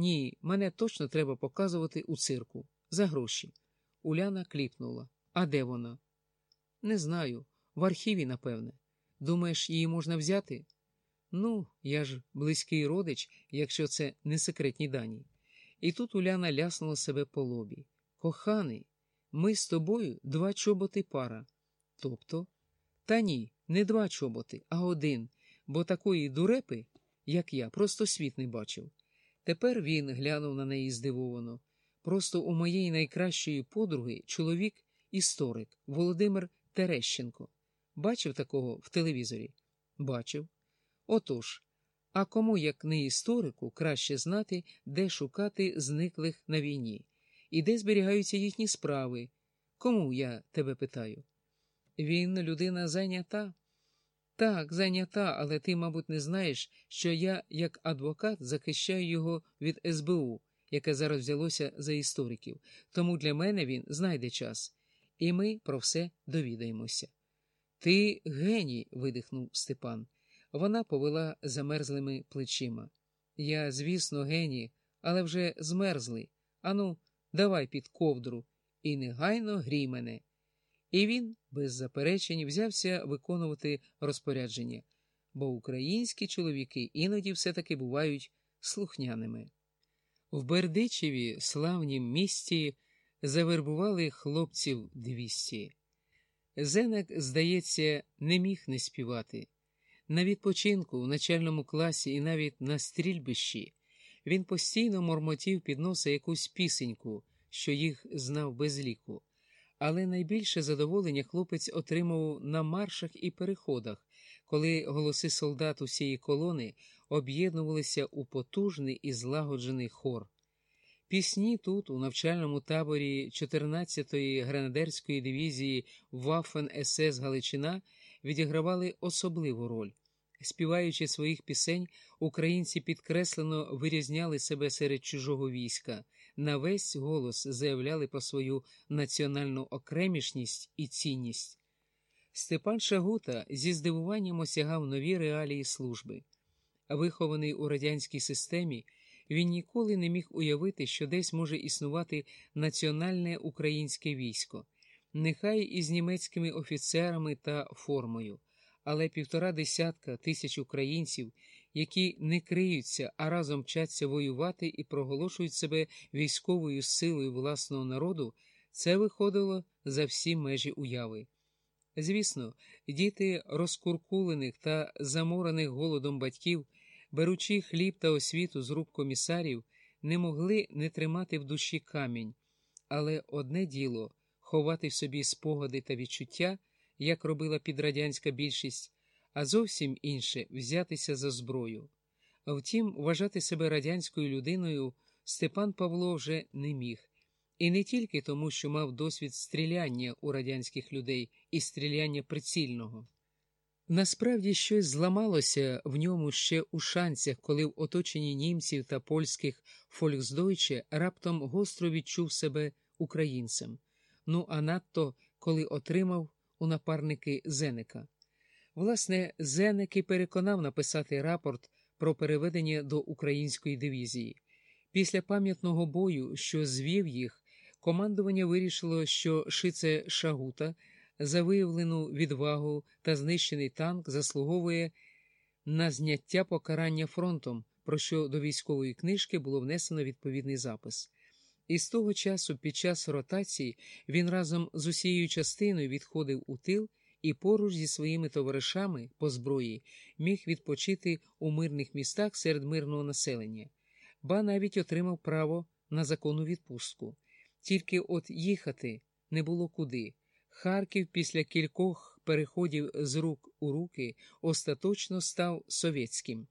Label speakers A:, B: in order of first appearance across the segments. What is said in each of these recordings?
A: Ні, мене точно треба показувати у цирку. За гроші. Уляна кліпнула. А де вона? Не знаю. В архіві, напевне. Думаєш, її можна взяти? Ну, я ж близький родич, якщо це не секретні дані. І тут Уляна ляснула себе по лобі. Коханий, ми з тобою два чоботи пара. Тобто, та ні, не два чоботи, а один, бо такої дурепи, як я, просто світ не бачив. Тепер він глянув на неї здивовано. Просто у моєї найкращої подруги чоловік історик Володимир Терещенко. Бачив такого в телевізорі? Бачив. Отож, а кому, як не історику, краще знати, де шукати зниклих на війні, і де зберігаються їхні справи? Кому я тебе питаю? Він людина зайнята? Так, зайнята, але ти, мабуть, не знаєш, що я, як адвокат, захищаю його від СБУ, яке зараз взялося за істориків, тому для мене він знайде час, і ми про все довідаємося. Ти геній, видихнув Степан. Вона повела замерзлими плечима. Я, звісно, геній, але вже змерзли. Ану, давай під ковдру і негайно грій мене. І він, без заперечень, взявся виконувати розпорядження, бо українські чоловіки іноді все-таки бувають слухняними. В Бердичеві, славнім місті, завербували хлопців двісті. Зенек, здається, не міг не співати. На відпочинку, в начальному класі і навіть на стрільбищі він постійно мормотів під носа якусь пісеньку, що їх знав без ліку. Але найбільше задоволення хлопець отримував на маршах і переходах, коли голоси солдат усієї колони об'єднувалися у потужний і злагоджений хор. Пісні тут, у навчальному таборі 14-ї гренадерської дивізії Вафен СС Галичина, відігравали особливу роль. Співаючи своїх пісень, українці підкреслено вирізняли себе серед чужого війська, на весь голос заявляли про свою національну окремішність і цінність. Степан Шагута зі здивуванням осягав нові реалії служби. Вихований у радянській системі, він ніколи не міг уявити, що десь може існувати національне українське військо, нехай із німецькими офіцерами та формою але півтора десятка тисяч українців, які не криються, а разом вчаться воювати і проголошують себе військовою силою власного народу, це виходило за всі межі уяви. Звісно, діти розкуркулених та заморених голодом батьків, беручи хліб та освіту з рук комісарів, не могли не тримати в душі камінь, але одне діло ховати в собі спогади та відчуття як робила підрадянська більшість, а зовсім інше взятися за зброю. Втім, вважати себе радянською людиною Степан Павло вже не міг, і не тільки тому, що мав досвід стріляння у радянських людей і стріляння прицільного. Насправді щось зламалося в ньому ще у шанцях, коли в оточенні німців та польських фольксдойче раптом гостро відчув себе українцем, ну а надто коли отримав у напарники Зеника. Власне, Зенек і переконав написати рапорт про переведення до української дивізії. Після пам'ятного бою, що звів їх, командування вирішило, що Шице Шагута за виявлену відвагу та знищений танк заслуговує на зняття покарання фронтом, про що до військової книжки було внесено відповідний запис. І з того часу, під час ротації, він разом з усією частиною відходив у тил і поруч зі своїми товаришами по зброї міг відпочити у мирних містах серед мирного населення, ба навіть отримав право на законну відпустку. Тільки от їхати не було куди. Харків після кількох переходів з рук у руки остаточно став совєтським.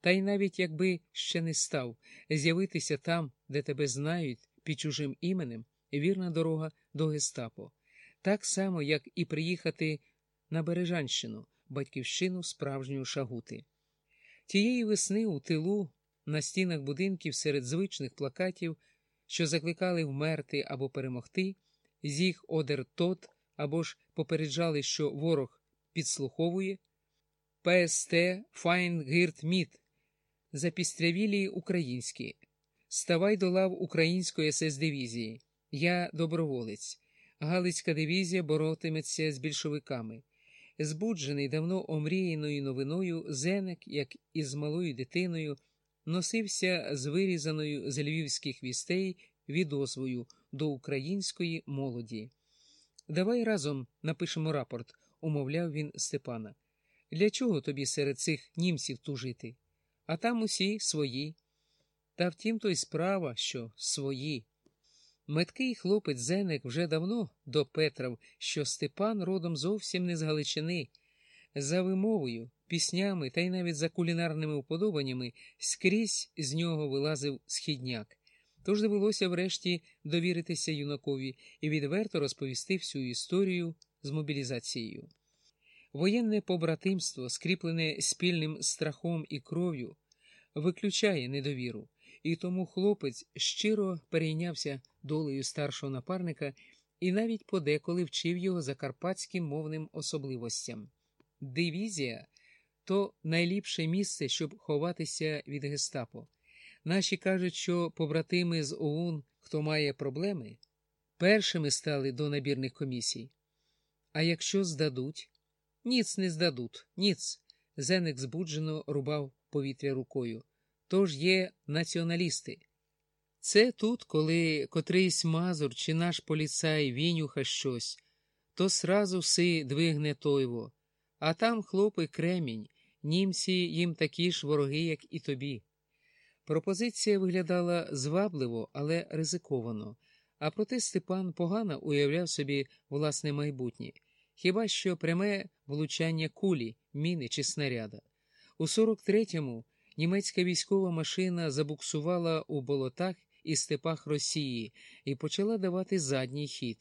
A: Та й навіть якби ще не став, з'явитися там, де тебе знають під чужим іменем вірна дорога до Гестапо, так само, як і приїхати на Бережанщину, батьківщину справжньої шагути. Тієї весни у тилу, на стінах будинків серед звичних плакатів, що закликали вмерти або перемогти, з їх одер тот або ж попереджали, що ворог підслуховує, Pst Feind hört mit, запістрявіли українські. Ставай до лав української СС дивізії. Я доброволець. Галицька дивізія боротиметься з більшовиками. Збуджений давно омріяною новиною, Зенек, як із малою дитиною, носився з вирізаною з львівських вістей відозвою до української молоді. Давай разом напишемо рапорт, умовляв він Степана. Для чого тобі серед цих німців тужити? А там усі свої. Та втім, то й справа, що свої. Меткий хлопець Зенек вже давно допетрав, що Степан родом зовсім не з Галичини. За вимовою, піснями та й навіть за кулінарними уподобаннями скрізь з нього вилазив східняк. Тож довелося врешті довіритися юнакові і відверто розповісти всю історію з мобілізацією. Воєнне побратимство, скріплене спільним страхом і кров'ю, виключає недовіру, і тому хлопець щиро перейнявся долею старшого напарника і навіть подеколи вчив його закарпатським мовним особливостям. Дивізія то найліпше місце, щоб ховатися від гестапо. Наші кажуть, що побратими з ОУН, хто має проблеми, першими стали до набірних комісій. А якщо здадуть, ніц не здадуть, ніц. Зеник збуджено рубав повітря рукою. Тож є націоналісти. Це тут, коли котрийсь мазур чи наш поліцай вінюха щось, то сразу си двигне тойво, а там хлопи кремінь, німці їм такі ж вороги, як і тобі. Пропозиція виглядала звабливо, але ризиковано, а проте Степан погано уявляв собі власне майбутнє, хіба що пряме влучання кулі, міни чи снаряда. У 43-му німецька військова машина забуксувала у болотах і степах Росії і почала давати задній хід.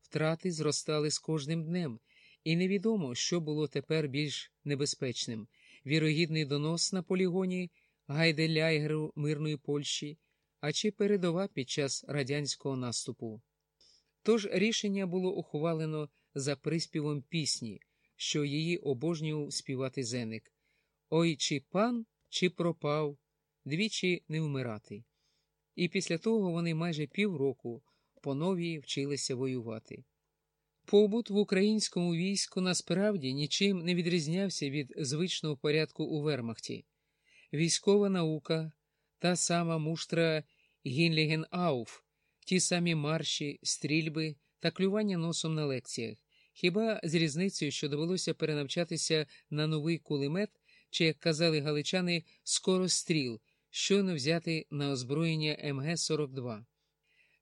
A: Втрати зростали з кожним днем, і невідомо, що було тепер більш небезпечним вірогідний донос на полігоні Гайделяйгеру мирної Польщі, а чи передова під час радянського наступу. Тож рішення було ухвалено за приспівом пісні, що її обожнював співати зеник Ой, чи пан, чи пропав, двічі не вмирати. І після того вони майже півроку по новій вчилися воювати. Побут в українському війську насправді нічим не відрізнявся від звичного порядку у Вермахті. Військова наука, та сама муштра Гінлігенауф, ті самі марші, стрільби та клювання носом на лекціях, хіба з різницею, що довелося перенавчатися на новий кулемет, чи, як казали галичани, скоростріл, щойно взяти на озброєння МГ-42.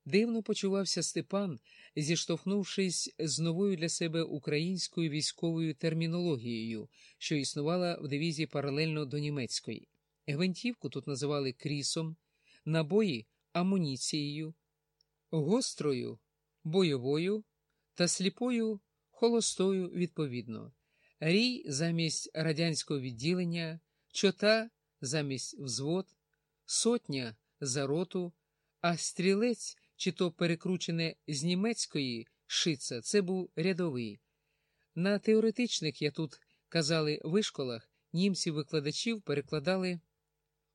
A: Дивно почувався Степан, зіштовхнувшись з новою для себе українською військовою термінологією, що існувала в дивізії паралельно до німецької. Гвинтівку тут називали крісом, набої амуніцією, гострою бойовою та сліпою холостою відповідно, рій замість радянського відділення, чота замість взвод, сотня за роту, а стрілець, чи то перекручене з німецької шица, це був рядовий. На теоретичних, я тут казали, вишколах німців-викладачів перекладали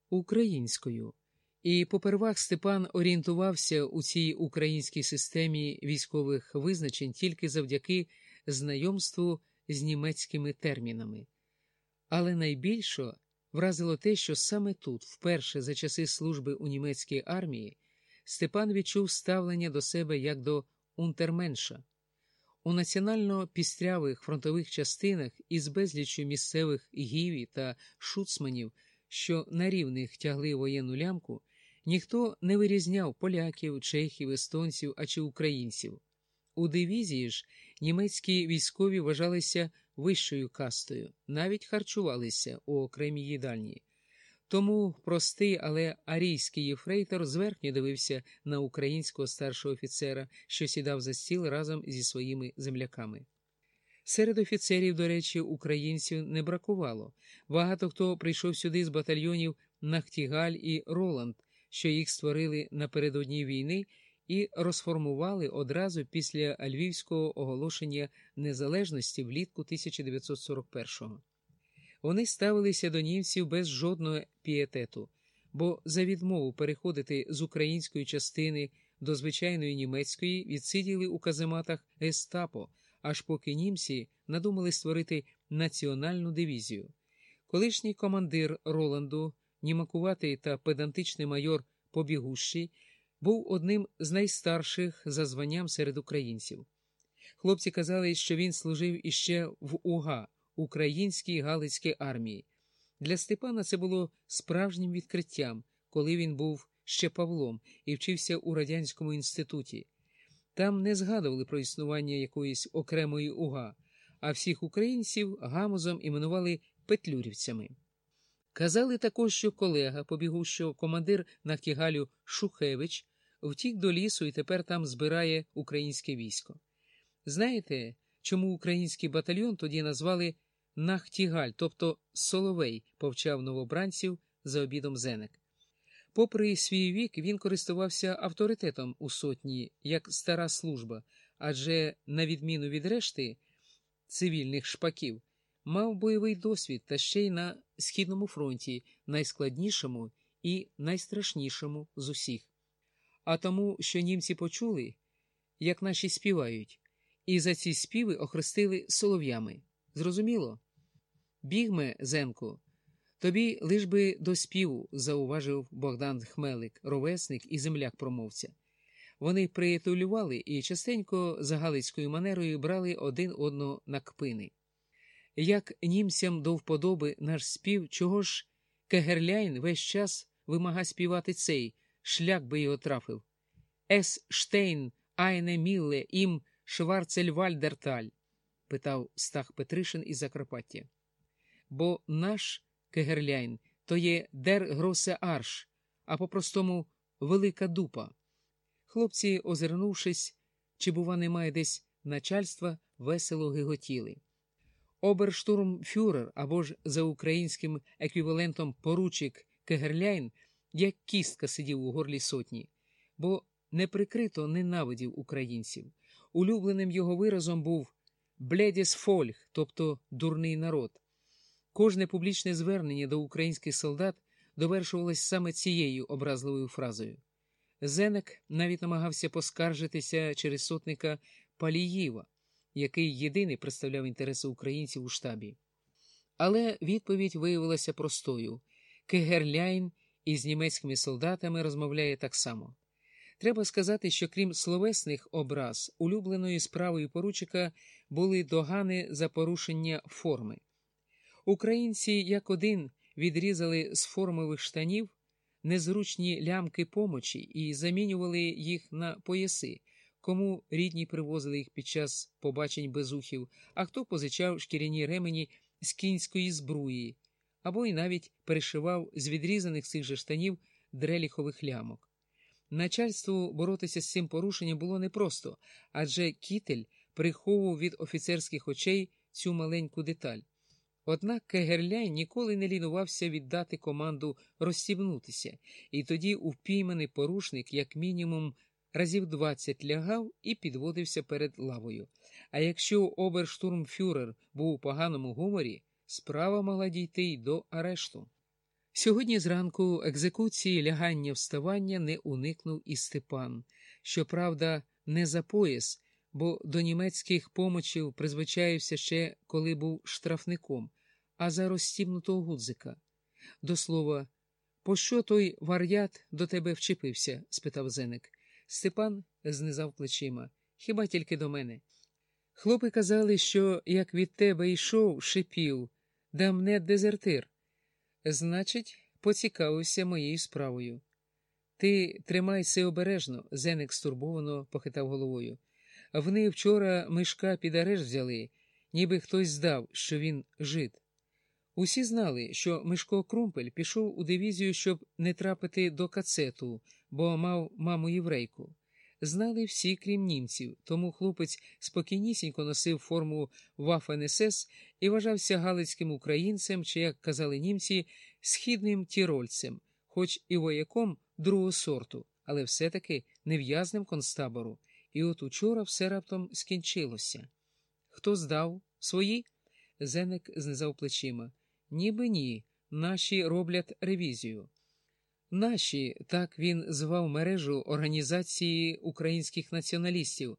A: українською. І попервах Степан орієнтувався у цій українській системі військових визначень тільки завдяки знайомству з німецькими термінами. Але найбільше вразило те, що саме тут, вперше за часи служби у німецькій армії, Степан відчув ставлення до себе як до унтерменша. У національно пістрявих фронтових частинах із безліччю місцевих гіві та шуцманів, що на рівних тягли воєнну лямку, ніхто не вирізняв поляків, чехів, естонців а чи українців. У дивізії ж німецькі військові вважалися вищою кастою, навіть харчувалися у окремій їдальні. Тому простий, але арійський єфрейтор зверхньо дивився на українського старшого офіцера, що сідав за стіл разом зі своїми земляками. Серед офіцерів, до речі, українців не бракувало. Багато хто прийшов сюди з батальйонів Нахтігаль і Роланд, що їх створили напередодні війни і розформували одразу після львівського оголошення незалежності влітку 1941-го. Вони ставилися до німців без жодного пієтету, бо за відмову переходити з української частини до звичайної німецької відсиділи у казематах Естапо, аж поки німці надумали створити національну дивізію. Колишній командир Роланду, німакуватий та педантичний майор Побігущий, був одним з найстарших за званням серед українців. Хлопці казали, що він служив іще в УГА Українській Галицькій армії. Для Степана це було справжнім відкриттям, коли він був ще Павлом і вчився у радянському інституті. Там не згадували про існування якоїсь окремої УГА, а всіх українців гамузом іменували петлюрівцями. Казали також, що колега, побігущого командир Нахтігалю Шухевич, втік до лісу і тепер там збирає українське військо. Знаєте, чому український батальйон тоді назвали Нахтігаль, тобто Соловей, повчав новобранців за обідом Зенек. Попри свій вік, він користувався авторитетом у сотні як стара служба, адже, на відміну від решти цивільних шпаків, мав бойовий досвід та ще й на Східному фронті, найскладнішому і найстрашнішому з усіх. А тому, що німці почули, як наші співають, і за ці співи охрестили солов'ями. Зрозуміло? Бігме, Зенко, тобі лиш би до співу, зауважив Богдан Хмелик, ровесник і земляк промовця. Вони приятелювали і частенько за галицькою манерою брали один одного на кпини. Як німцям до вподоби наш спів, чого ж Кегерляйн весь час вимага співати цей, шлях би його трафив. Es steht eine Mühle im Schwarzwäldertal? питав Стах Петришин із Закарпаття. Бо наш Кегерляйн то є der große Arsch, а по-простому Велика Дупа. Хлопці, озирнувшись, чи, бува, немає десь начальства, весело гиготіли. Оберштурмфюрер або ж за українським еквівалентом поручик Кегерляйн, як кістка сидів у горлі сотні, бо неприкрито ненавидів українців. Улюбленим його виразом був бледіс фольг, тобто дурний народ. Кожне публічне звернення до українських солдат довершувалось саме цією образливою фразою. Зенек навіть намагався поскаржитися через сотника Паліїва, який єдиний представляв інтереси українців у штабі. Але відповідь виявилася простою Кегерляйн із німецькими солдатами розмовляє так само. Треба сказати, що крім словесних образ, улюбленою справою поручика були догани за порушення форми. Українці як один відрізали з формових штанів незручні лямки помочі і замінювали їх на пояси, кому рідні привозили їх під час побачень безухів, а хто позичав шкіряні ремені з кінської збруї, або й навіть перешивав з відрізаних цих же штанів дреліхових лямок. Начальству боротися з цим порушенням було непросто, адже кітель приховував від офіцерських очей цю маленьку деталь. Однак Кегерляй ніколи не лінувався віддати команду розстібнутися, і тоді упійманий порушник, як мінімум, разів двадцять лягав і підводився перед лавою. А якщо оберштурмфюрер був у поганому гуморі, справа могла дійти й до арешту. Сьогодні зранку екзекуції лягання вставання не уникнув і Степан, щоправда, не за пояс, бо до німецьких помочів призвичаївся ще коли був штрафником, а за розстібнутого гудзика. До слова, пощо той вар'ят до тебе вчепився? спитав Зеник. Степан знизав плечима. Хіба тільки до мене? Хлопи казали, що як від тебе йшов, шипів, да мне дезертир. Значить, поцікавився моєю справою. Ти тримайся обережно, Зеник стурбовано похитав головою. Вони вчора мишка під арешт взяли, ніби хтось здав, що він жид. Усі знали, що Мишко Крумпель пішов у дивізію, щоб не трапити до кацету, бо мав маму єврейку. Знали всі, крім німців, тому хлопець спокійнісінько носив форму Ваф-НСС і вважався галицьким українцем, чи, як казали німці, східним тірольцем, хоч і вояком другого сорту, але все-таки нев'язним концтабору. І от учора все раптом скінчилося. Хто здав? Свої? Зенек знизав плечима. Ніби ні, наші роблять ревізію. Наші так він звав мережу організації українських націоналістів,